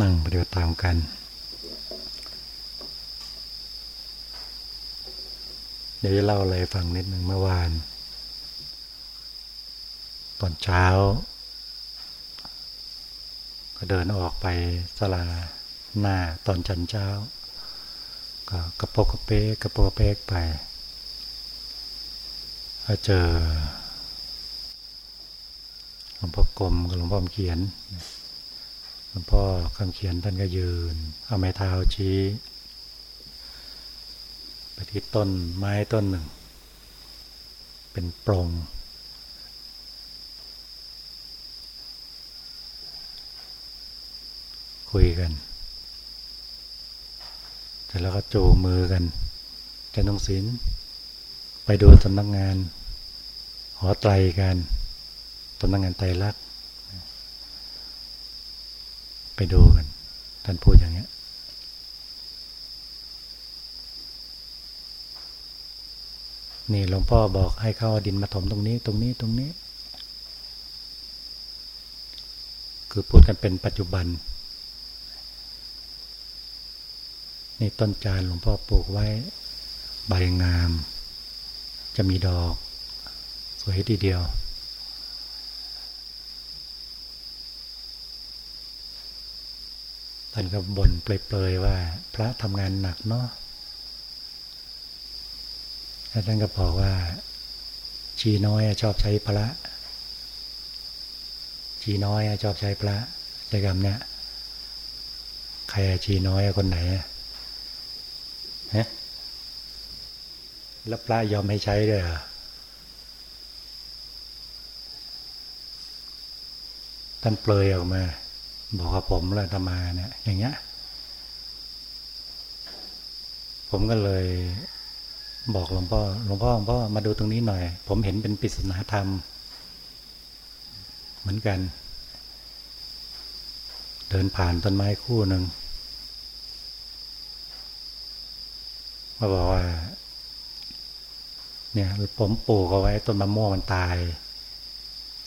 นั่งปฏิบัติตามกัน เดี๋ยวจะเล่าอะไรฟังนิดหนึ่งเมื่อวาน ตอนเช้า ก็เดินออกไปสลาหน้าตอนจันเช้า ก็กระโปกกระเป๊กกระโปกเป๊กไปก็เจอหลวงพ่อกรมกับหลวงพ่อเขียน หลวงพ่อคำเขียนท่านก็ยืน เอาไม้เท้าชี้ไปที่ต้นไม้ต้นหนึ่ง เป็นปรงคุยกันเสร็จแล้วก็จูมือกันจะต้องศิลไปดูสำนักงงาน หอไตรกันสำนักงงานไตรลักษณ์ ไปดูกัน ท่านพูดอย่างเงี้ยนี่หลวงพ่อบอกให้เข้าดินมาถมตรงนี้ ตรงนี้ตรงนี้ คือพูดกันเป็นปัจจุบัน นี่ต้นจานหลวงพ่อปลูกไว้ ใบงาม จะมีดอก สวยทีเดียว ท่านก็บ่นเปลยๆว่า พระทำงานหนักเนาะแล้วท่านก็บอกว่า ชีน้อยชอบใช้พระ ชีน้อยชอบใช้พระใช้คำเนี้ยใครชีน้อยคนไหนฮะแล้วพระยอมให้ใช้ด้วยเหรอท่านเปลยออกมา บอกว่าผมเลยธรรมาเนี่ย อย่างเงี้ย ผมก็เลยบอกหลวงพ่อหลวงพ่อหลวงพ่อมาดูตรงนี้หน่อย ผมเห็นเป็นปริศนาธรรม เหมือนกัน เดินผ่านต้นไม้คู่หนึ่งมาบอกว่า เนี่ยผมปลูกเอาไว้ต้นมะม่วงมันตาย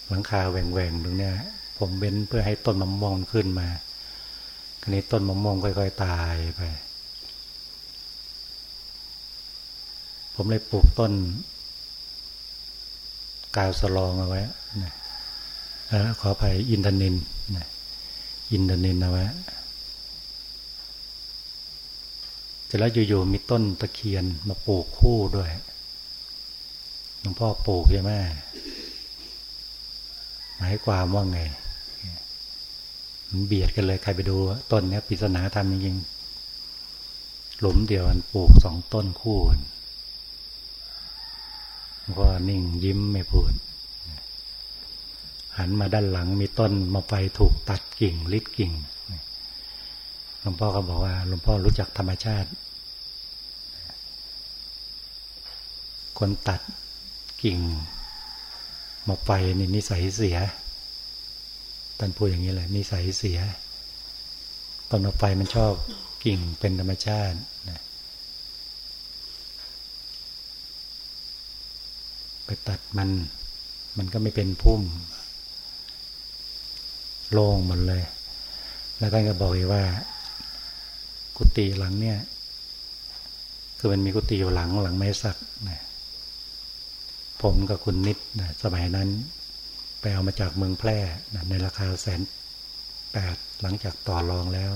หลังคาแหว่งๆตรงเนี้ย ผมเว้นเพื่อให้ต้นมะม่วงขึ้นมาคราวนี้ต้นมะม่วงค่อยๆตายไป ผมเลยปลูกต้น กาวสลองเอาไว้นะขอไปอินทนินนะอินทนินเอาไว้แต่แล้วอยู่ๆมีต้นตะเคียนมาปลูกคู่ด้วยหลวงพ่อปลูกใช่ไหมหมายความว่าไง เบียดกันเลยใครไปดูต้นเนี้ยปริศนาธรรมจริงๆหลุมเดียวมันปลูกสองต้นคู่ก็นิ่งยิ้มไม่พูด หันมาด้านหลังมีต้นมาไฟถูกตัดกิ่งลิดกิ่งหลวงพ่อก็บอกว่าหลวงพ่อรู้จักธรรมชาติ คนตัดกิ่งมาไฟนี่นิสัยเสีย ท่านพูดอย่างนี้แหละนิสัยเสียต้นไฟมันชอบกิ่งเป็นธรรมชาตินะไปตัดมัน มันก็ไม่เป็นพุ่ม โล่งหมดเลย แล้วท่านก็บอกอีกว่า กุฏิหลังเนี่ย คือมันมีกุฏิอยู่หลังหลังไม้สักนะผมกับคุณนิดนะสมัยนั้น ไปเอามาจากเมืองแพร่ในราคาแสนแปดหลังจากต่อรองแล้ว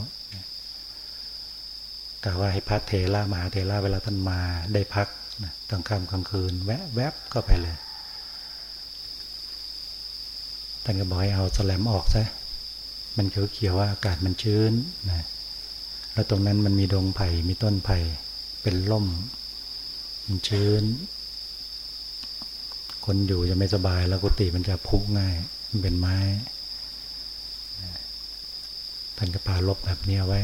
กล่าวว่าให้พักเทระมหาเทระเวลาท่านมาได้พักกลางค่ำกลางคืน แวะแวบก็ไปเลยท่านก็บอกให้เอาสแลมออกซะมันเขียวๆว่าอากาศมันชื้นนะแล้วตรงนั้นมันมีดงไผ่มีต้นไผ่เป็นล่ม มันชื้น คนอยู่จะไม่สบายแล้วกุฏิมันจะพุง่าย มันเป็นไม้ ท่านก็ปาลบแบบนี้ไว้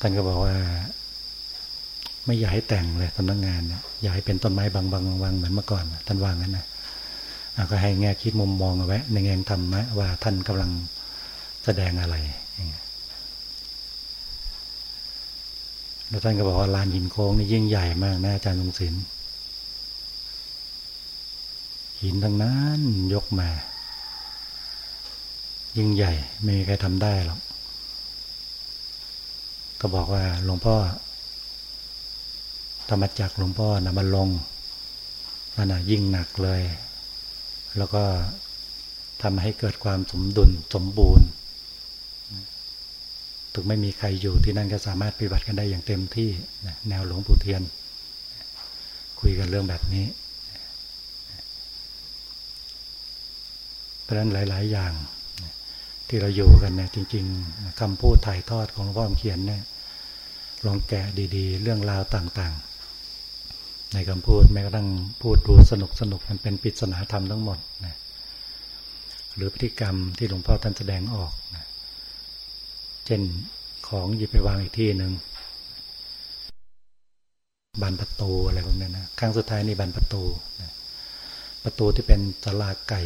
ท่านก็บอกว่า ไม่อยากให้แต่งเลยตำนักงานนี่ยอยากให้เป็นต้นไม้บางบางบางเหมือนเมื่อก่อน ท่านวางนั้นนะก็ให้แง่คิดมุมมองเอาไว้ ในแง่ธรรมะว่าท่านกำลังแสดงอะไรอย่างเงี้ย แล้วท่านก็บอกว่าลานหินโค้งนี่ยิ่งใหญ่มากนะอาจารย์ทรงศิลป์หินทั้งนั้นยกมา ยิ่งใหญ่ไม่มีใครทำได้หรอก ก็บอกว่าหลวงพ่อธรรมจักหลวงพ่อนะมันลงนั่นนะยิ่งหนักเลย แล้วก็ทำให้เกิดความสมดุลสมบูรณ์ ถึงไม่มีใครอยู่ที่นั่นก็สามารถปฏิบัติกันได้อย่างเต็มที่แนวหลวงปู่เทียน คุยกันเรื่องแบบนี้เพราะนั้นหลาย ๆ อย่างที่เราอยู่กันเนี่ยจริง ๆคำพูดถ่ายทอดของหลวงพ่อเขียนเนี่ยลองแกะดีๆ เรื่องราวต่าง ๆ ในคำพูดแม้กระทั่งพูดดูสนุกสนุกมันเป็นปริศนาธรรมทั้งหมดนะหรือพฤติกรรมที่หลวงพ่อท่านแสดงออกนะ เช่นของหยิบไปวางอีกที่หนึ่งบานประตูอะไรพวกนี้นะครั้งสุดท้ายนี่บานประตูนะประตูที่เป็นจลาไก่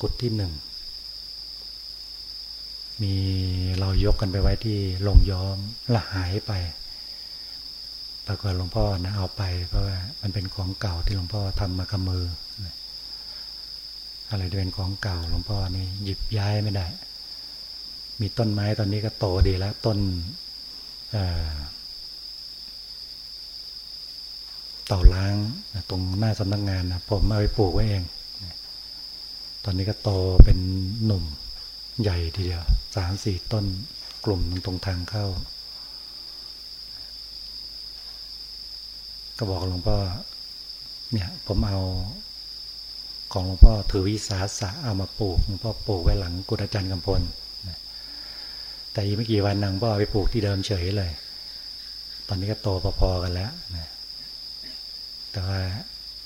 กุดที่หนึ่ง มีเรายกกันไปไว้ที่ลงย้อมละหายไป ปรากฏหลวงพ่อนะเอาไปเพราะว่ามันเป็นของเก่าที่หลวงพ่อทำมากับมืออะไรที่เป็นของเก่าหลวงพ่อนี่หยิบย้ายไม่ได้ มีต้นไม้ตอนนี้ก็โตดีแล้ว ต้นเต่าล้างตรงหน้าสำนักงงานนะผมเอาไปปลูกไว้เอง ตอนนี้ก็โตเป็นหนุ่มใหญ่ทีเดียวสามสี่ต้นกลุ่มตรงทางเข้า ก็บอกหลวงพ่อเนี่ยผมเอาของหลวงพ่อถือวิสาสะเอามาปลูกหลวงพ่อปลูกไว้หลังกุฎาจารย์กำพล แต่อีกไม่กี่วันนางพ่อไปปลูกที่เดิมเฉยเลย ตอนนี้ก็โตพอๆกันแล้วนะแต่ว่า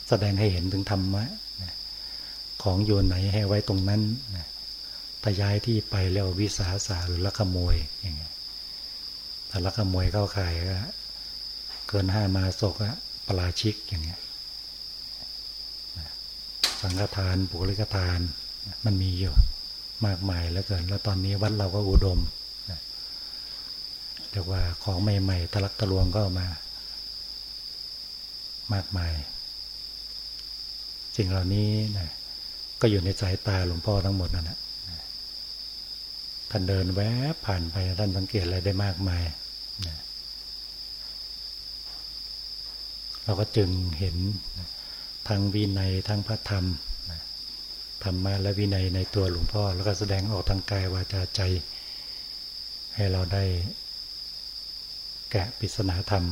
แสดงให้เห็นถึงธรรมะนะของโยนไหนให้ไว้ตรงนั้นนะถ้าย้ายที่ไปแล้ววิสาสะหรือลักขโมยอย่างเงี้ยถ้าลักขโมยเข้าข่ายก็เกินห้ามาศกอะปราชิกอย่างเงี้ยสังฆทานปุริกทาน มันมีอยู่มากมายแล้วเกิน แล้วตอนนี้วัดเราก็อุดม รียกว่าของใหม่ๆทะลักทะลวงก็มา มากมายสิ่งเหล่านี้นะก็อยู่ในสายตาหลวงพ่อทั้งหมดนั่นแหละท่านเดินแวบผ่านไปท่านสังเกตอะไรได้มากมายเราก็จึงเห็นทางวินัยทางพระธรรมธรรมะและวินัยในตัวหลวงพ่อ แล้วก็แสดงออกทางกายวาจาใจ ให้เราได้ แกะปริศนาธรรม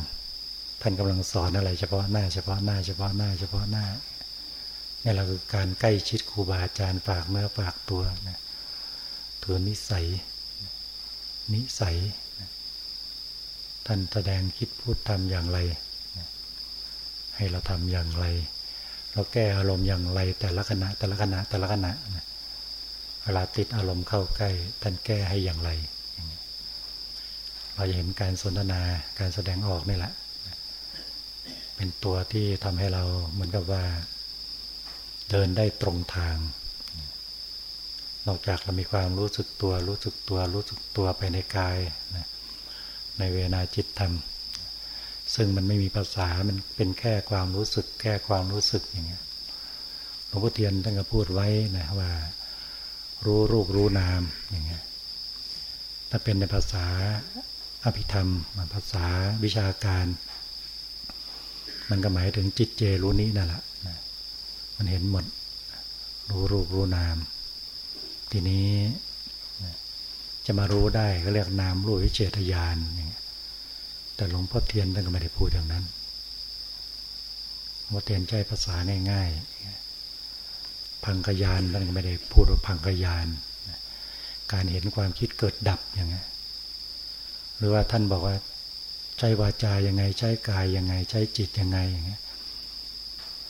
ท่านกำลังสอนอะไร เฉพาะหน้าเฉพาะหน้าเฉพาะหน้าเฉพาะหน้านี่แหละคือการใกล้ชิดครูบาอาจารย์ฝากเนื้อฝากตัวนะถือนิสัย นิสัย ท่านแสดงคิดพูดทำอย่างไร ให้เราทำอย่างไร เราแก้อารมณ์อย่างไร แต่ละขณะแต่ละขณะแต่ละขณะเวลาติดอารมณ์เข้าใกล้ ท่านแก้ให้อย่างไร เราจะเห็นการสนทนาการแสดงออกนี่แหละ เป็นตัวที่ทำให้เราเหมือนกับว่า เดินได้ตรงทาง นอกจากเรามีความรู้สึกตัว รู้สึกตัว รู้สึกตัวไปในกายในเวนาจิตธรรม ซึ่งมันไม่มีภาษามันเป็นแค่ความรู้สึก แค่ความรู้สึกอย่างเงี้ยหลวงพ่อเทียนท่านก็พูดไว้นะว่า รู้รูปรู้นามอย่างเงี้ยถ้าเป็นในภาษา อภิธรรมภาษาวิชาการ มันก็หมายถึงจิตเจรู้นี้นั่นแหละมันเห็นหมด รู้รูปรู้นาม ทีนี้จะมารู้ได้ก็เรียกนามรู้วิเจตญาณอย่างเงี้ยแต่หลวงพ่อเทียนท่านก็ไม่ได้พูดอย่างนั้นหลวงพ่อเทียนใช้ภาษาง่ายๆ พังกยานท่านก็ไม่ได้พูดว่าพังกยาน การเห็นความคิดเกิดดับอย่างไง หรือว่าท่านบอกว่า ใช้วาจายังไง ใช้กายยังไง ใช้จิตยังไงอย่างเงี้ย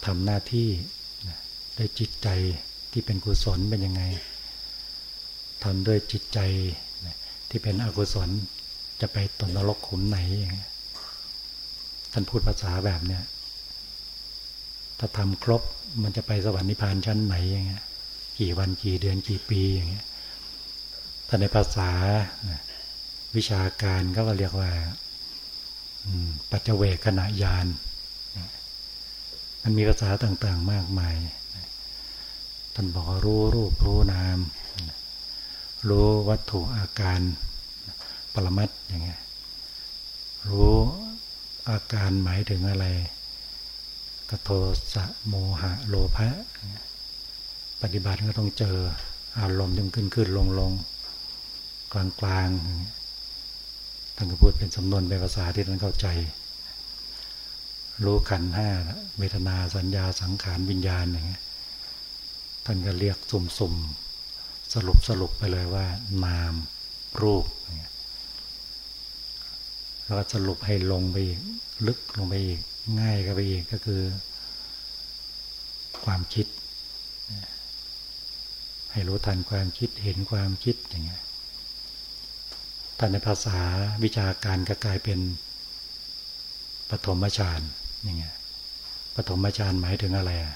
ทำหน้าที่ด้วยจิตใจที่เป็นกุศลเป็นยังไงทำด้วยจิตใจที่เป็นอกุศลจะไปตนนรกขุมไหนอย่างเงี้ยท่านพูดภาษาแบบเนี้ยถ้าทำครบมันจะไปสวรรค์นิพพานชั้นไหนอย่างเงี้ยกี่วันกี่เดือนกี่ปีอย่างเงี้ยถ้าในภาษา วิชาการก็เรียกว่าปัจเจเวกขณะยาน มันมีภาษาต่างๆมากมาย ท่านบอกรู้รูปรู้นาม รู้วัตถุอาการปรมัตอย่างเงี้ย รู้อาการหมายถึงอะไรกโทสะโมหะโลภะ ปฏิบัติก็ต้องเจออารมณ์ที่ขึ้นขึ้นลงลงกลางกลาง ท่านก็พูดเป็นสำนวนเป็นภาษาที่ท่านเข้าใจ รู้ขันห้าเวทนาสัญญาสังขารวิญญาณอย่างเงี้ยท่านก็เรียกสุ่มๆสรุปสรุปไปเลยว่า นามรูปแล้วก็สรุปให้ลงไปอีกลึกลงไปอีกง่ายก็ไปอีกก็คือ ความคิด ให้รู้ทันความคิดเห็นความคิดอย่างเงี้ย แต่ในภาษาวิชาการก็กลายเป็นปฐมฌานอย่างเงี้ยปฐมฌานหมายถึงอะไรอะ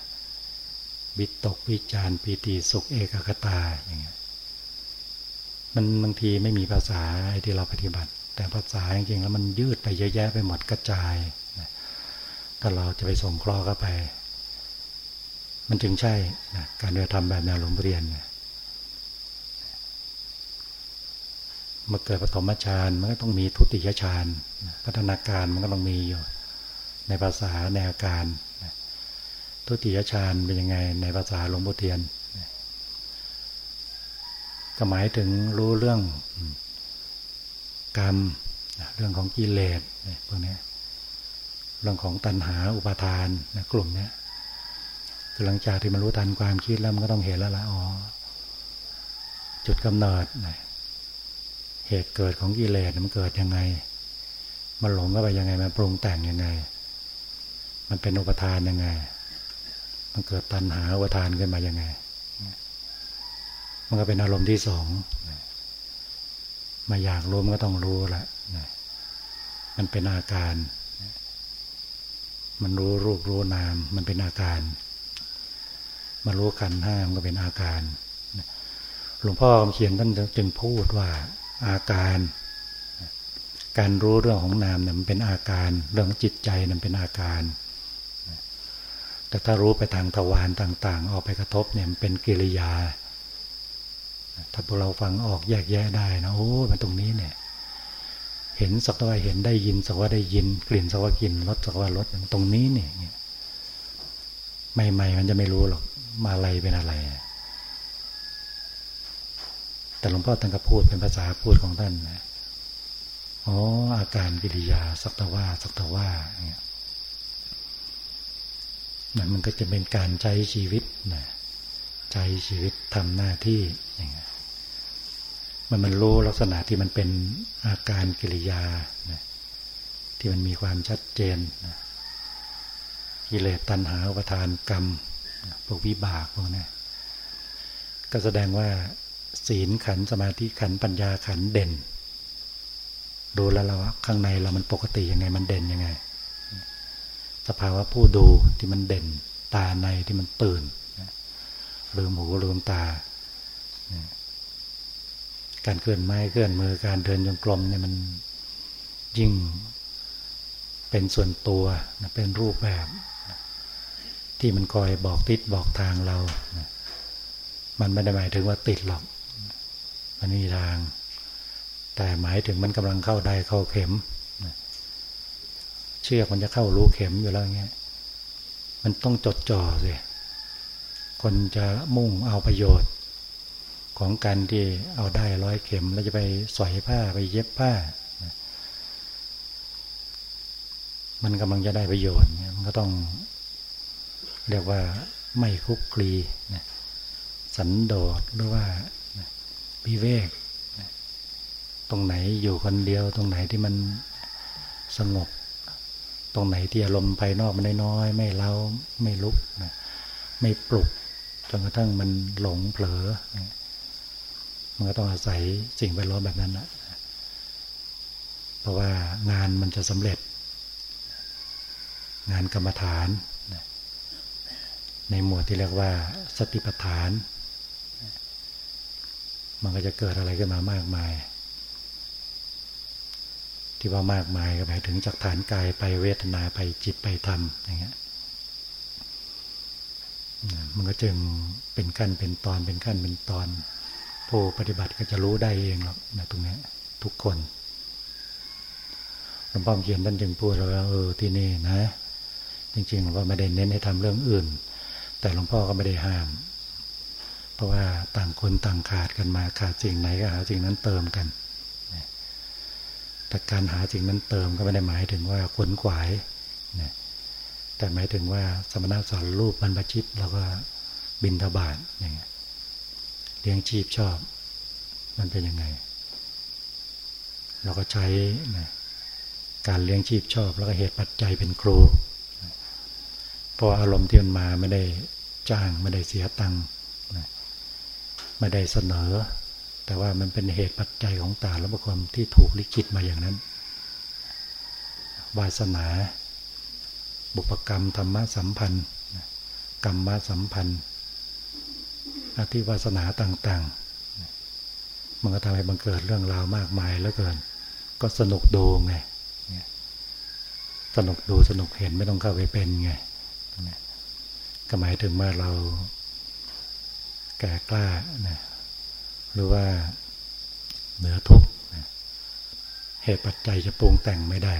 วิตกวิจารปีติสุขเอกคตาอย่างเงี้ยมันบางทีไม่มีภาษาที่เราปฏิบัติ แต่ภาษาจริงๆแล้วมันยืดไปเยอะแยะไปหมดกระจายถ้าเราจะไปส่งคลอเข้าไป มันจึงใช่นะการเรียนทำแบบแนวหลวงเรียนนะ มื่อเกิดปฐมฌานมันก็ต้องมีทุติยฌานพัฒนาการมันก็ต้องมีอยู่ ในภาษาในอาการทุติยฌานเป็นยังไงในภาษาหลวงพ่อเทียนก็หมายถึงรู้เรื่องกรรมเรื่องของกิเลสพวกนี้เรื่องของตัณหาอุปาทานนะกลุ่มนี้คือหลังจากที่มันรู้ทันความคิดแล้วมันก็ต้องเห็นแล้วละอ๋อจุดกำเนิดนะ เหตุเกิดของกิเลสมันเกิดยังไง มันหลงก็ไปยังไง มันปรุงแต่งยังไง มันเป็นอุปทานยังไง มันเกิดตัณหาอุปทานขึ้นมายังไง มันก็เป็นอารมณ์ที่สองมาอยากรู้มันก็ต้องรู้แหละมันเป็นอาการ มันรู้รูปรู้นาม มันเป็นอาการมันรู้ขันห้ามันก็เป็นอาการ หลวงพ่อเขียนท่านจึงพูดว่า อาการ การรู้เรื่องของนามเนี่ยมันเป็นอาการ เรื่องจิตใจมันเป็นอาการ แต่ถ้ารู้ไปทางทวารต่างๆ ออกไปกระทบเนี่ยมันเป็นกิริยา ถ้าพวกเราฟังออกแยกแยะได้นะโอ้มันตรงนี้เนี่ย เห็นสักว่าเห็นได้ยินสักว่าได้ยิน กลิ่นสักว่ากลิ่นรสสักว่ารสตรงนี้เนี่ยใหม่ๆมันจะไม่รู้หรอกมาอะไรเป็นอะไร แต่หลวงพ่อท่านก็พูดเป็นภาษาพูดของท่านนะอ๋ออาการกิริยาสักตว่าสักตว่าเนี่ยนั่นมันก็จะเป็นการใจชีวิตนะใจชีวิตทำหน้าที่อย่างเงี้ยมันมันรู้ลักษณะที่มันเป็นอาการกิริยานะที่มันมีความชัดเจนนะกิเลสตัณหาอุปทานกรรมพวกวิบากพวกนี้ก็แสดงว่า ศีลขันสมาธิขันปัญญาขันเด่น ดูแล้วเราข้างในเรามันปกติยังไงมันเด่นยังไง สภาวะผู้ดูที่มันเด่น ตาในที่มันตื่นลืมหูลืมตา การเคลื่อนไม้เคลื่อนมือการเดินจงกรมเนี่ยมันยิ่งเป็นส่วนตัวเป็นรูปแบบ ที่มันคอยบอกทิศบอกทางเรา มันไม่ได้หมายถึงว่าติดหรอก มันมีทาง แต่หมายถึงมันกำลังเข้าได้เข้าเข็ม เชือกมันจะเข้ารูเข็มอยู่แล้วเงี้ย มันต้องจดจ่อสิคนจะมุ่งเอาประโยชน์ ของการที่เอาได้ร้อยเข็ม แล้วจะไปสอยผ้าไปเย็บผ้า มันกำลังจะได้ประโยชน์มันก็ต้องเรียกว่าไม่คุกคลีสันโดษหรือว่า วิเวก ตรงไหนอยู่คนเดียว ตรงไหนที่มันสงบ ตรงไหนที่อารมณ์ภายนอกมันน้อยไม่เล่าไม่ลุกไม่ปลุกจนกระทั่งมันหลงเผลอมันก็ต้องอาศัยสิ่งแวดล้อมแบบนั้นนะเพราะว่างานมันจะสำเร็จ งานกรรมฐาน ในหมวดที่เรียกว่าสติปัฏฐาน มันก็จะเกิดอะไรขึ้นมามากมาย ที่ว่ามากมายก็หมายถึงจากฐานกายไปเวทนาไปจิตไปธรรมอย่างเงี้ยมันก็จึงเป็นขั้นเป็นตอนเป็นขั้นเป็นตอน ผู้ปฏิบัติก็จะรู้ได้เองหรอกนะตรงนี้ทุกคนหลวงพ่อเขียนท่านจึงพูดว่าเออที่นี่นะ จริงๆหลวงพ่อไม่ได้เน้นให้ทำเรื่องอื่น แต่หลวงพ่อก็ไม่ได้ห้าม เพราะว่าต่างคนต่างขาดกันมาขาดสิ่งไหนก็หาสิ่งนั้นเติมกันแต่การหาสิ่งนั้นเติมก็ไม่ได้หมายถึงว่าขนขวายนะแต่หมายถึงว่าสมณะสอนรูปบรรพชิตแล้วก็บินทบาทอย่างเงี้ยเลี้ยงชีพชอบ มันเป็นยังไง เราก็ใช้นะการเลี้ยงชีพชอบ แล้วก็เหตุปัจจัยเป็นครู เพราะอารมณ์ที่มันมาไม่ได้จ้างไม่ได้เสียตังค์ ไม่ได้เสนอ แต่ว่ามันเป็นเหตุปัจจัยของตาและบุคคลที่ถูกลิขิตมาอย่างนั้น วาสนา บุพกรรมธรรมะสัมพันธ์ กรรมะสัมพันธ์อธิวาสนาต่างๆ มันก็ทำให้บังเกิดเรื่องราวมากมายแล้วเกิน ก็สนุกดูไง สนุกดูสนุกเห็นไม่ต้องเข้าไปเป็นไงก็หมายถึงว่าเรา แก่กล้านะหรือว่าเหนือทุกนะเหตุปัจจัยจะปรุงแต่งไม่ได้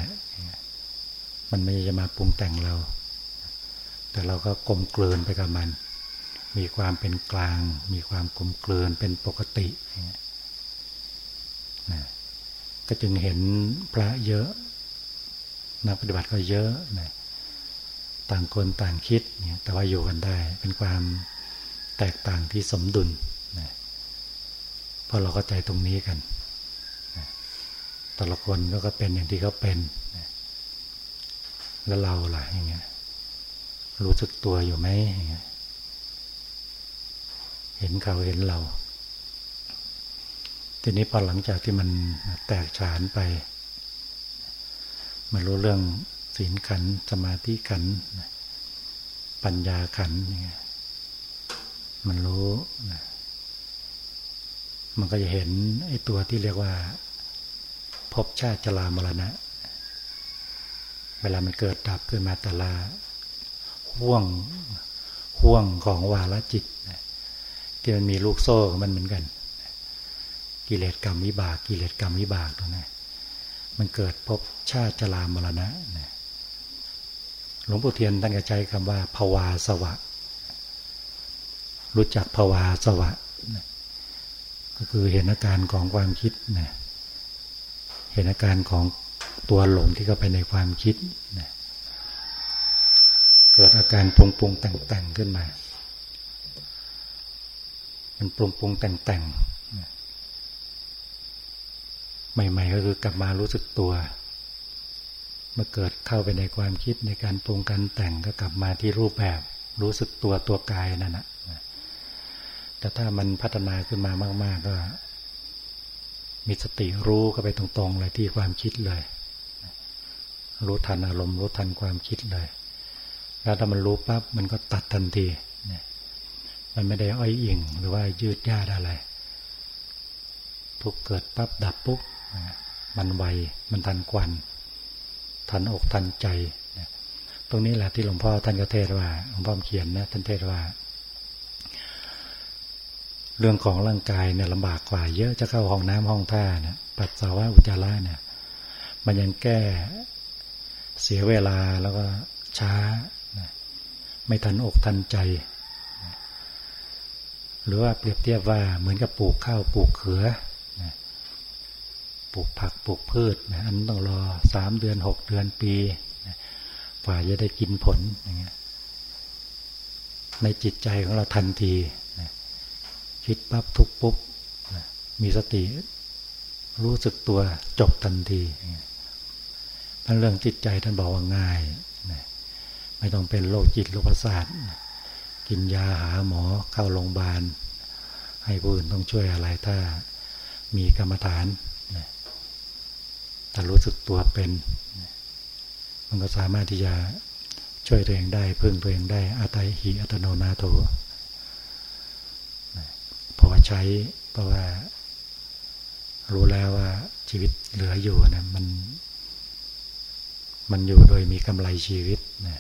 มันไม่จะมาปรุงแต่งเรา แต่เราก็กลมกลืนไปกับมัน มีความเป็นกลาง มีความกลมกลืนเป็นปกตินะก็จึงเห็นพระเยอะ นักปฏิบัติก็เยอะนะต่างคนต่างคิดเนี่ยแต่ว่าอยู่กันได้เป็นความ แตกต่างที่สมดุลนะเพราะเราเข้าใจตรงนี้กันนะแต่ละคนก็เป็นอย่างที่เขาเป็นนะแล้วเราล่ะอย่างเงี้ยรู้สึกตัวอยู่ไหมอย่างเงี้ยเห็นเขาเห็นเรา ทีนี้พอหลังจากที่มันแตกฉานไปมารู้เรื่องศีลขันสมาธิขันปัญญาขัน มันรู้มันก็จะเห็นไอ้ตัวที่เรียกว่าพบชาติจรามรณะ เวลามันเกิดดับขึ้นมาแต่ละห่วงห่วงของวาลจิตที่มันมีลูกโซ่มันเหมือนกัน กิเลสกรรมวิบาก กิเลสกรรมวิบากตรงนี้มันเกิดพบชาติจรามรณะหลวงปู่เทียนท่านก็ใช้คำว่าภาวาสวะ รู้จักภาวาสวะก็คือเห็นอาการของความคิดนะเห็นอาการของตัวหลงที่เข้าไปในความคิดนะเกิดอาการปรุงปรุงแต่งแต่งขึ้นมา มันปรุงปรุงแต่งแต่งใหม่ ๆ ก็คือกลับมารู้สึกตัว เมื่อเกิดเข้าไปในความคิดในการปรุงการแต่งก็กลับมาที่รูปแบบ รู้สึกตัวตัวกายนั่นแหะ แต่ถ้ามันพัฒนาขึ้นมามาก ๆ ก็ มีสติรู้เข้าไปตรงๆเลยที่ความคิดเลย รู้ทันอารมณ์รู้ทันความคิดเลย แล้วถ้ามันรู้ปั๊บมันก็ตัดทันทีมันไม่ได้อ้อยอิงหรือว่ายืดยาดอะไร ทุกเกิดปั๊บดับปุ๊บมันไวมันทันควันทันอกทันใจ ตรงนี้แหละที่หลวงพ่อท่านก็เทศว่าหลวงพ่อเขียนนะท่านเทศว่า เรื่องของร่างกายเนี่ยลำบากกว่า เยอะจะเข้าห้องน้ำห้องท่าเนี่ยปัสสาวะอุจจาระเนี่ย มันยังแก้เสียเวลาแล้วก็ช้า ไม่ทันอกทันใจ หรือว่าเปรียบเทียบว่าเหมือนกับปลูกข้าวปลูกเขือปลูกผักปลูกพืชนะอันต้องรอสามเดือนหกเดือนปีนะฝ่าจะได้กินผลอย่างเงี้ยในจิตใจของเราทันที คิดปั๊บทุกปุ๊บมีสติ รู้สึกตัวจบทันทีนั่นเรื่องจิตใจท่านบอกว่าง่ายไม่ต้องเป็นโรคจิตโรคประสาทกินยาหาหมอเข้าโรงพยาบาล ให้ผู้อื่นต้องช่วยอะไรถ้ามีกรรมฐานถ้ารู้สึกตัวเป็น มันก็สามารถที่จะช่วยตัวเองได้พึ่งตัวเองได้อัตหิอัตโนนาโถ พอใช้เพราะว่า รู้แล้วว่าชีวิตเหลืออยู่นะมัน มันอยู่โดยมีกำไรชีวิตนะ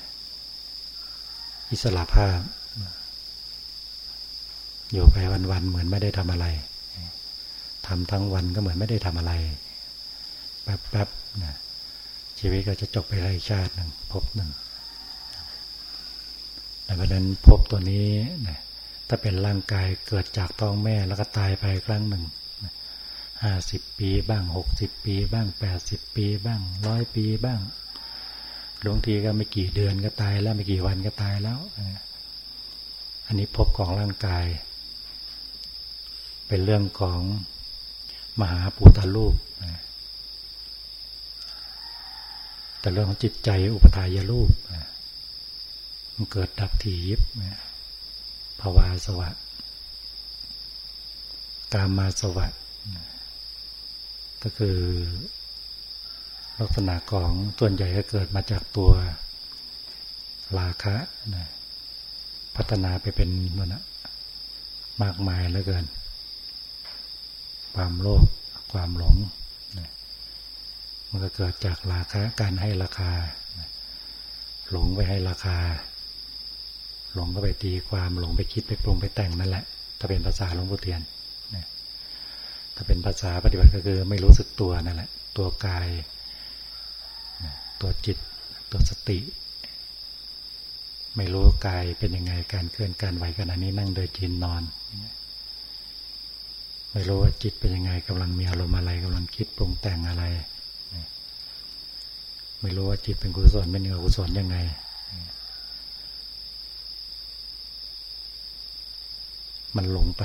อิสระภาพ อยู่ไปวันๆเหมือนไม่ได้ทำอะไรทำทั้งวันก็เหมือนไม่ได้ทำอะไรแป๊บๆนะชีวิตก็จะจบไปไรชาติหนึ่งพบหนึ่งแต่ประเด็นพบตัวนี้นะ ถ้าเป็นร่างกายเกิดจากท้องแม่แล้วก็ตายไปครั้งหนึ่งห้าสิบปีบ้างหกสิบปี บ้างแปดสิบปี บ้างร้อยปีบ้างหลวงทีก็ไม่กี่เดือนก็ตายแล้วไม่กี่วันก็ตายแล้ว อันนี้พบของร่างกาย เป็นเรื่องของมหาปุตตรูปแต่เรื่องของจิตใจอุปทายรูปมันเกิดดับถี่ยิบ ภาวาสวะ กามาสวะ ก็คือลักษณะของส่วนใหญ่ก็เกิดมาจากตัวราคะนะพัฒนาไปเป็นมันนะมากมายเหลือเกิน ความโลภความหลงนะมันก็เกิดจากราคะการให้ราคาหลงไปให้ราคา หลงก็ไปตีความหลงไปคิดไปปรุงไปแต่งนั่นแหละ ถ้าเป็นภาษาหลวงพ่เทียนถ้าเป็นภาษาปฏิบัติก็คือไม่รู้สึกตัวนั่นแหละ ตัวกายตัวจิต ตัวสติ ไม่รู้กายเป็นยังไงการเคลื่อนการไหวขณะนี้นั่งโดยจินนอน ไม่รู้ว่าจิตเป็นยังไงกำลังมีอารมณ์อะไรกำลังคิดปรุงแต่งอะไรไม่รู้ว่าจิตเป็นกุศลเป็นอกุศลยังไง มันหลงไป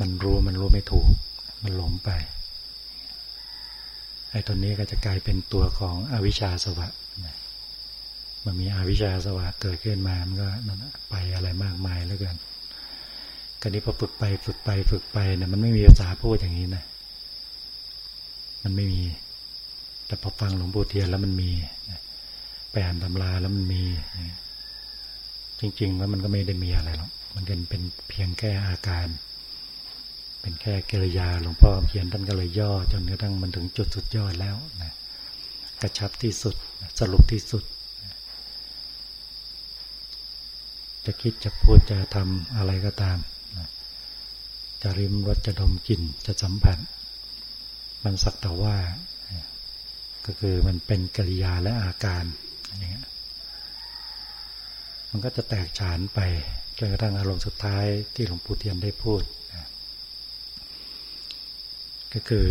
มันรู้มันรู้ไม่ถูก มันหลงไป ไอ้ตัวนี้ก็จะกลายเป็นตัวของอวิชชาสวะมันมีอวิชชาสวะเกิดขึ้นมา มันก็นั่นไปอะไรมากมายแล้วกันกันนี้พอฝึกไปฝึกไปฝึกไปเนี่ยมันไม่มีภาษาพูดอย่างนี้นะ มันไม่มี แต่พอฟังหลวงปู่เทียนแล้วมันมี ไปอ่านตำราแล้วมันมี จริงๆแล้วมันก็ไม่ได้มีอะไรหรอกมันเป็นเพียงแค่อาการ เป็นแค่กิริยาหลวงพ่อเขียนท่านก็เลยย่อ จนกระทั่งมันถึงจุดสุดยอดแล้วนะกระชับที่สุดสรุปที่สุด จะคิดจะพูดจะทำอะไรก็ตามจะริมรสจะดมกลิ่นจะสัมผัส มันสักแต่ว่า ก็คือมันเป็นกิริยาและอาการอย่างเงี้ย มันก็จะแตกฉานไปจนกระทั่งอารมณ์สุดท้ายที่หลวงปู่เทียนได้พูดก็คือ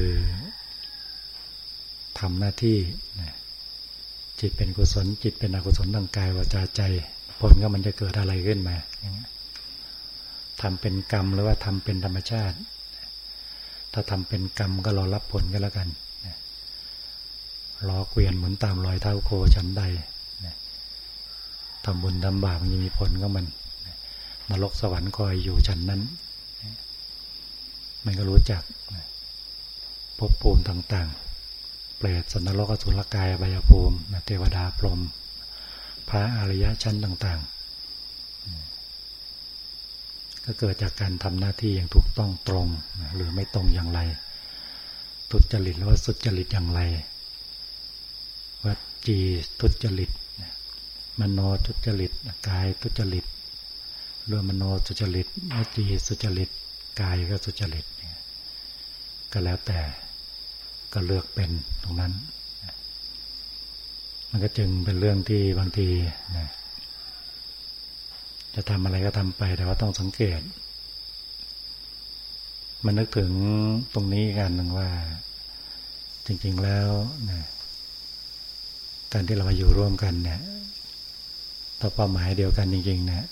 ทำหน้าที่จิตเป็นกุศล จิตเป็นอกุศลทางกายวาจาใจ ผลก็มันจะเกิดอะไรขึ้นมาทำเป็นกรรมหรือว่าทำเป็นธรรมชาติ ถ้าทำเป็นกรรมก็รอรับผลก็แล้วกันรอเกวียนเหมือนตามรอยเท้าโคชั้นใด ทำบุญทำบาปมันจะมีผลก็มันนรกสวรรค์คอยอยู่ชั้นนั้น มันก็รู้จักภพภูมิต่าง ๆ เปรตสันนรกสุรกายบายภูมิเทวดาพรหมพระอริยะชั้นต่าง ๆ ก็เกิดจากการทำหน้าที่อย่างถูกต้องตรง หรือไม่ตรงอย่างไรทุจริตหรือว่าสุจริตอย่างไร วัจีทุจริต มโนทุจริตกายทุจริตเรื่องมโนสุจริตวจีสุจริตกายก็สุจริตก็แล้วแต่ก็เลือกเป็นตรงนั้น มันก็จึงเป็นเรื่องที่บางทีนะจะทำอะไรก็ทำไปแต่ว่าต้องสังเกต มันนึกถึงตรงนี้กันหนึ่งว่า จริง ๆแล้วนะการที่เรามาอยู่ร่วมกันเนี่ย ต่อเป้าหมายเดียวกันจริงๆนะ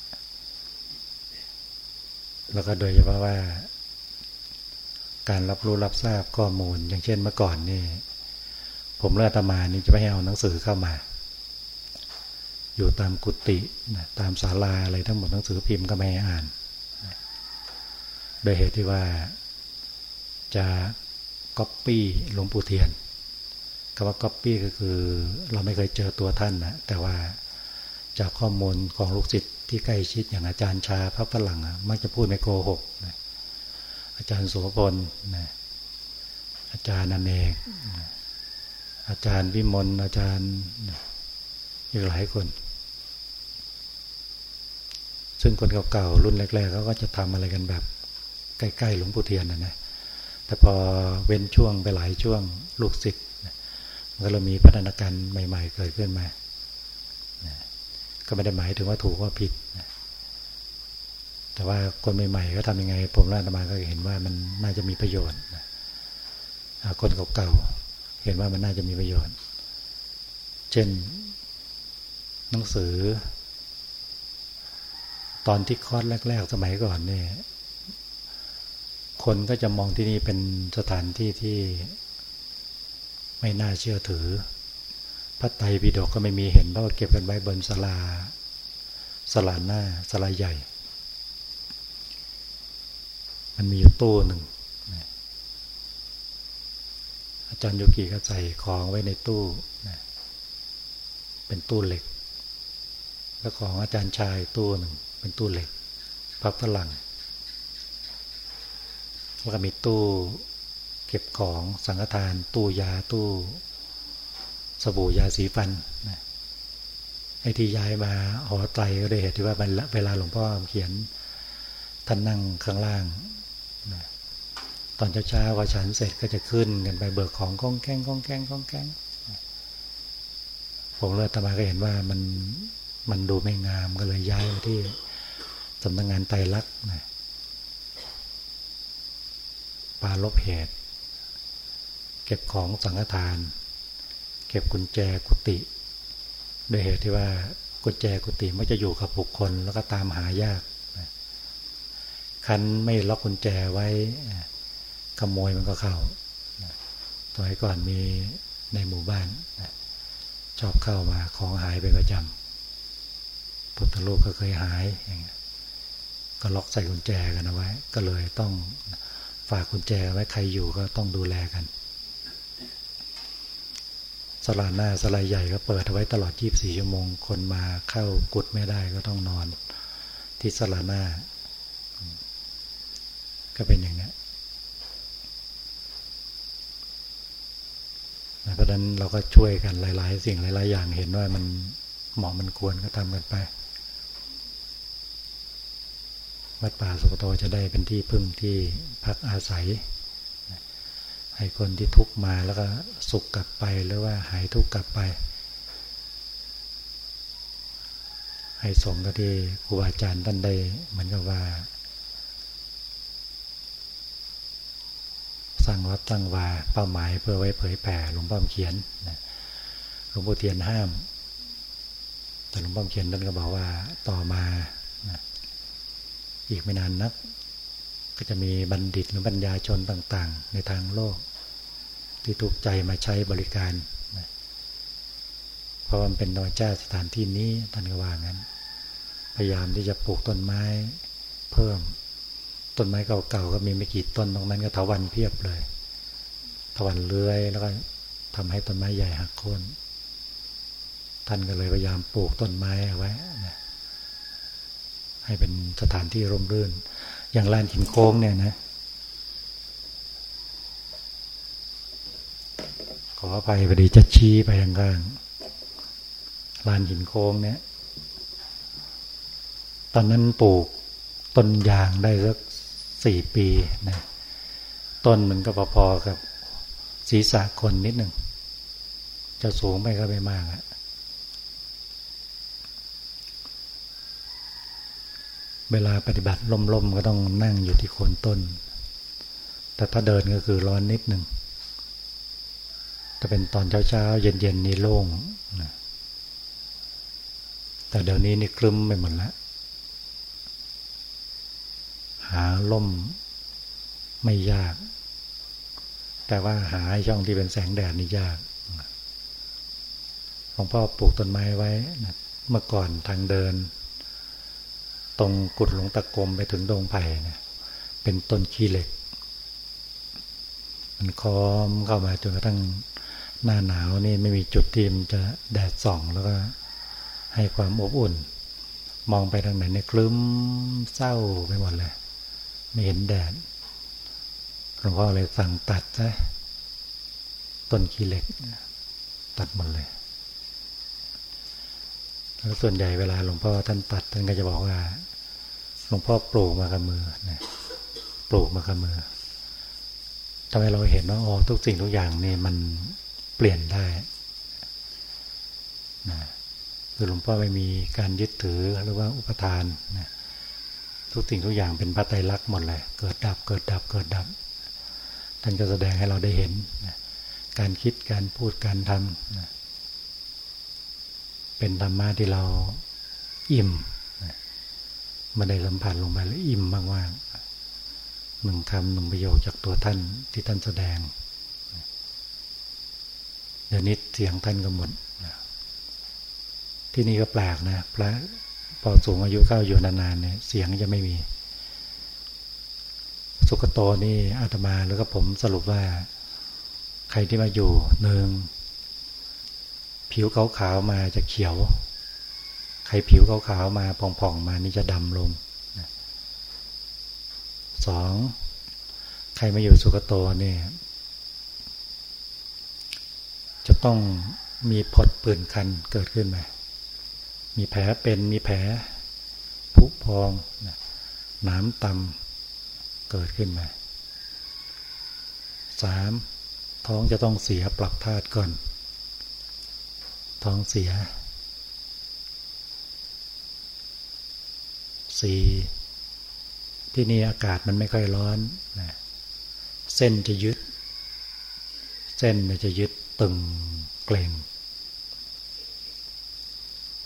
แล้วก็โดยเฉพาะว่า การรับรู้รับทราบข้อมูล อย่างเช่นเมื่อก่อนนี่ ผมเลือตมานี่จะไม่ให้เอาหนังสือเข้ามา อยู่ตามกุฏิตามศาลาอะไรทั้งหมดหนังสือพิมพ์ก็ไม่ให้อ่านโดยเหตุที่ว่าจะก๊อปปี้หลวงปู่เทียนคำว่าก๊อปปี้ก็คือเราไม่เคยเจอตัวท่านนะแต่ว่า จากข้อมูลของลูกศิษย์ที่ใกล้ชิดอย่างอาจารย์ชาพระฝรั่งมักจะพูดไม่โกหกนะอาจารย์โสพลนะอาจารย์อเนกอาจารย์วิมลอาจารย์อีกหลายคน ซึ่งคนเก่าๆรุ่นแรกๆเขาก็จะทำอะไรกันแบบ ใกล้ๆหลวงปู่เทียนนะนะแต่พอเว้นช่วงไปหลายช่วงลูกศิษย์มันก็เริ่มมีพัฒนาการใหม่ ๆ เกิดขึ้นมา ก็ไม่ได้หมายถึงว่าถูกว่าผิด แต่ว่าคนใหม่ๆก็ทำยังไง ผมร่างมาก็เห็นว่ามันน่าจะมีประโยชน์คนเก่าๆเห็นว่ามันน่าจะมีประโยชน์ เช่นหนังสือ ตอนที่คอร์สแรก ๆ สมัยก่อนเนี่ยคนก็จะมองที่นี่เป็นสถานที่ที่ไม่น่าเชื่อถือ พระไตรปิฎกก็ไม่มีเห็นเพราะว่าเก็บกันไว้บนศาลาศาลาหน้าศาลาใหญ่ มันมีอยู่ตู้หนึ่งอาจารย์โยกีก็ใส่ของไว้ในตู้เป็นตู้เหล็ก แล้วของอาจารย์ชายตู้หนึ่งเป็นตู้เหล็กพับฝรั่งแล้วก็มีตู้เก็บของสังฆทานตู้ยาตู้ สบู่ยาสีฟันไอ้ที่ย้ายมาหอไตก็ได้เหตุที่ว่าเวลาหลวงพ่อเขียนท่านนั่งข้างล่างตอนเช้าๆพอฉันเสร็จก็จะขึ้นกันไปเบิกของก้องแก้งก้องแก้งก้องแก้งผมเลือดตมาก็เห็นว่ามันมันดูไม่งามก็เลยย้ายมาที่สำนักงงานไตรลักษณ์นะปาลบเหตุ เก็บของสังฆทาน เก็บกุญแจกุฏิโดยเหตุที่ว่ากุญแจกุฏิไม่จะอยู่กับบุคคลแล้วก็ตามหายากคันไม่ล็อกกุญแจไว้ขโมยมันก็เข้าตัวไอ้ก่อนมีในหมู่บ้านชอบเข้ามาของหายเป็นประจำพุทธลูกก็เคยหายอย่างเงี้ยก็ล็อกใส่กุญแจกันเอาไว้ ก็เลยต้องฝากกุญแจไว้ใครอยู่ก็ต้องดูแลกัน สลาหน้าสลาใหญ่ก็เปิดไว้ตลอด 24 ชั่วโมง คนมาเข้ากุดไม่ได้ก็ต้องนอน ที่สลาหน้า ก็เป็นอย่างนี้เพราะนั้นเราก็ช่วยกันหลาย ๆ สิ่งหลาย ๆ อย่างเห็นว่ามันเหมาะมันควรก็ทำกันไป วัดป่าสุโตจะได้เป็นที่พึ่งที่พักอาศัย ให้คนที่ทุกมาแล้วก็สุขกลับไปหรือว่าหายทุกข์กลับไป ให้สมกับที่ครูบาอาจารย์ท่านได้เหมือนกับว่าสร้างวัดสร้างวาเป้าหมายเพื่อไว้เผยแผ่หลวงพ่อเขียนหลวงพ่อเทียนห้าม แต่หลวงพ่อเขียนท่านก็บอกว่าต่อมา อีกไม่นานนัก ก็จะมีบัณฑิตหรือปัญญาชนต่างๆ ในทางโลก ที่ถูกใจมาใช้บริการเพราะมันเป็นธรรมชาติสถานที่นี้ท่านก็ว่างั้น พยายามที่จะปลูกต้นไม้เพิ่ม ต้นไม้เก่าๆก็มีไม่กี่ต้นตรงนั้นก็ทวันเพียบเลยทวันเลื้อยแล้วก็ทำให้ต้นไม้ใหญ่หักโค่นท่านก็เลยพยายามปลูกต้นไม้เอาไว้ให้เป็นสถานที่ร่มรื่น อย่างลานหินโค้งเนี่ยนะ ขออภัยพอดีจะชี้ไปทางข้างลานหินโค้งเนี่ย ตอนนั้นปลูกต้นยางได้สักสี่ปีนะต้นมันก็พอๆกับศีรษะคนนิดหนึ่งจะสูงไปก็ไม่มากอะ เวลาปฏิบัติล่มๆก็ต้องนั่งอยู่ที่โคนต้น แต่ถ้าเดินก็คือร้อนนิดหนึ่งถ้าเป็นตอนเช้าๆ เย็นๆ นี่โล่งนะแต่เดี๋ยวนี้นี่คลึ้มไปหมดแล้ว หาล่มไม่ยาก แต่ว่าหาช่องที่เป็นแสงแดดนี่ยากหลวงพ่อปลูกต้นไม้ไว้นะเมื่อก่อนทางเดิน ตรงกุดหลงตะกรมไปถึงดงไผ่เนี่ยเป็นต้นขี้เหล็ก มันค้อมเข้ามาจนกระทั่งหน้าหนาวนี่ไม่มีจุดที่มันจะแดดส่องแล้วก็ให้ความอบอุ่น มองไปทางไหนเนี่ยคลึ้มเศร้าไปหมดเลย ไม่เห็นแดดหลวงพ่อเลยสั่งตัดซะต้นขี้เหล็ก ตัดหมดเลย ส่วนใหญ่เวลาหลวงพ่อท่านตัดท่านก็จะบอกว่าหลวงพ่อปลูกมากับมือนะปลูกมากับมือทำให้เราเห็นว่าอ๋อทุกสิ่งทุกอย่างนี่มันเปลี่ยนได้นะคือหลวงพ่อไม่มีการยึดถือหรือว่าอุปทานนะทุกสิ่งทุกอย่างเป็นพระไตรลักษณ์หมดเลย เกิดดับ เกิดดับ เกิดดับ ท่านก็แสดงให้เราได้เห็นนะการคิดการพูดการทำนะ เป็นธรรมะที่เราอิ่มมาได้สัมผัสลงไปแล้วอิ่มมากๆหนึ่งคำหนึ่งประโยคจากตัวท่านที่ท่านแสดง เดี๋ยวนี้เสียงท่านก็หมดที่นี่ก็แปลกนะพระพอสูงอายุเข้าอยู่นานๆเนี่ยเสียงจะไม่มี สุกโตนี่อาตมาแล้วก็ผมสรุปว่า ใครที่มาอยู่หนึ่ง ผิวขาวๆมาจะเขียว ใครผิวขาวๆมาผ่องๆมานี่จะดำลงสองใครมาอยู่สุกโตเนี่ย จะต้องมีพดปืนคันเกิดขึ้นไหมมีแผลเป็นมีแผลผุพองน้ำตำเกิดขึ้นมาสามท้องจะต้องเสียปรับธาตุก่อน ท้องเสียสี่ที่นี่อากาศมันไม่ค่อยร้อนนะเส้นจะยึด เส้นจะยึดตึงเกร็ง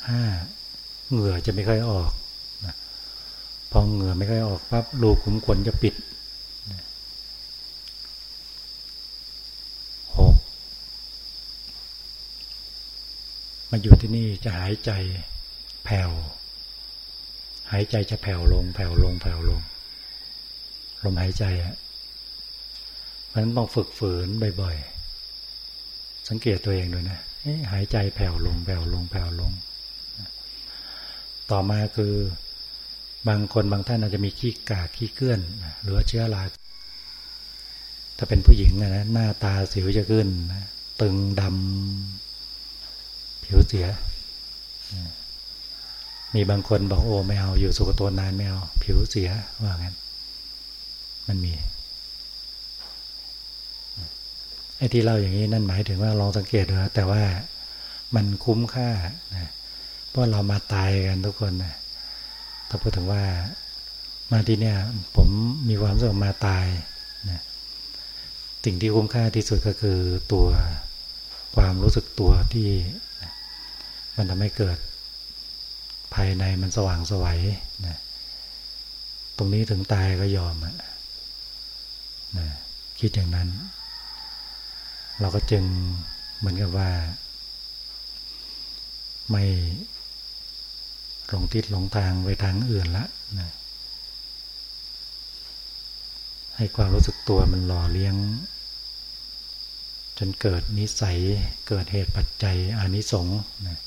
ห้าเหงื่อจะไม่ค่อยออกนะพอเหงื่อไม่ค่อยออกปั๊บรูขุมขนจะปิด มาอยู่ที่นี่จะหายใจแผ่ว หายใจจะแผ่วลง แผ่วลง แผ่วลง ลมหายใจอะมันต้องฝึกฝืนบ่อยๆ สังเกตตัวเองด้วยนะหายใจแผ่วลง แผ่วลง แผ่วลง ต่อมาคือบางคนบางท่านอาจจะมีขี้กากขี้เกื้อนหรือเชื้อราถ้าเป็นผู้หญิงนะหน้าตาสิวจะขึ้นนะตึงดำ ผิวเสีย มีบางคนบอกโอ้ไม่เอาอยู่สุขตัวนานไม่เอาผิวเสียว่างั้น มันมีไอ้ที่เล่าอย่างนี้นั่นหมายถึงว่าลองสังเกตดูแต่ว่ามันคุ้มค่านะเพราะเรามาตายกันทุกคนนะถ้าพูดถึงว่ามาที่เนี่ย ผมมีความสึกมาตายนะสิ่งที่คุ้มค่าที่สุดก็คือตัวความรู้สึกตัวที่ มันทำให้เกิด ภายในมันสว่างสวัยนะตรงนี้ถึงตายก็ยอมนะคิดอย่างนั้น เราก็จึงเหมือนกับว่า ไม่หลงทิศหลงทางไปทางอื่นละนะให้ความรู้สึกตัวมันหล่อเลี้ยง จนเกิดนิสัยเกิดเหตุปัจจัยอานิสงส์นะ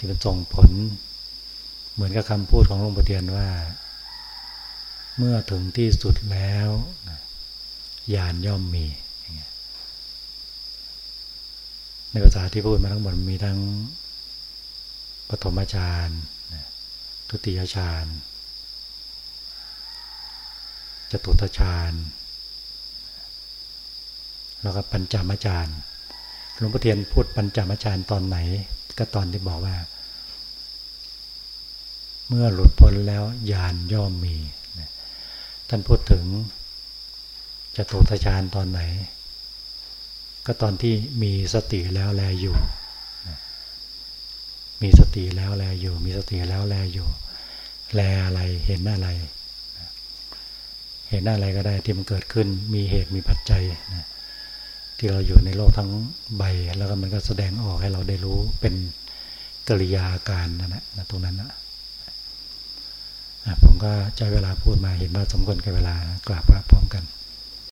ที่มันส่งผล เหมือนกับคำพูดของหลวงปู่เทียนว่า เมื่อถึงที่สุดแล้วญาณย่อมมีในภาษาที่พูดมาทั้งหมดมีทั้งปฐมฌานทุติยฌานจตุตฌานแล้วก็ปัญจมฌานหลวงพ่อเทียนพูดปัญจมฌานตอนไหน ก็ตอนที่บอกว่า เมื่อหลุดพ้นแล้วญาณย่อมมี ท่านพูดถึงจะตุตฌานตอนไหน ก็ตอนที่มีสติแล้วแลอยู่ มีสติแล้วแลอยู่ มีสติแล้วแลอยู่ แลอะไรเห็นอะไร เห็นอะไรก็ได้ที่มันเกิดขึ้น มีเหตุมีปัจจัยนะ ที่เราอยู่ในโลกทั้งใบ แล้วก็มันก็แสดงออกให้เราได้รู้เป็นกิริยาการนั่นแหละตรงนั้นนะผมก็ใช้เวลาพูดมาเห็นว่าสมควรกับเวลากราบพระพร้อมกัน